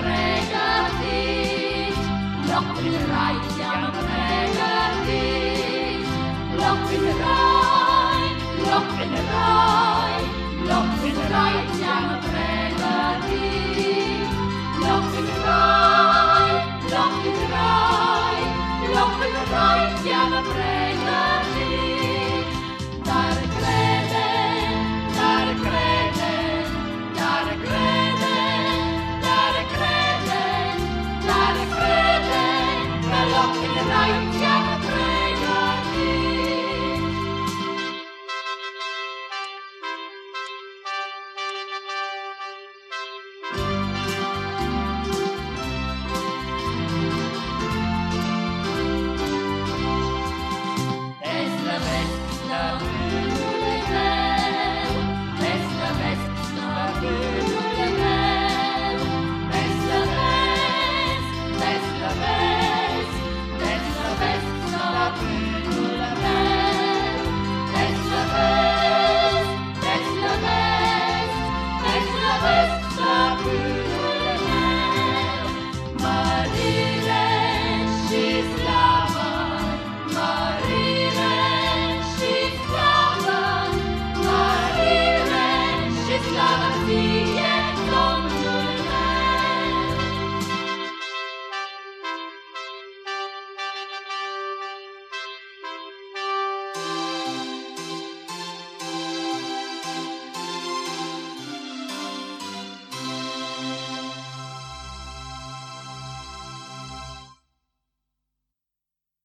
pregătit, loc în rai te-am pregătit, loc în rai, loc în rai, loc în rai te-am pregătit, loc în rai, loc în rai, loc în rai te-am pregătit.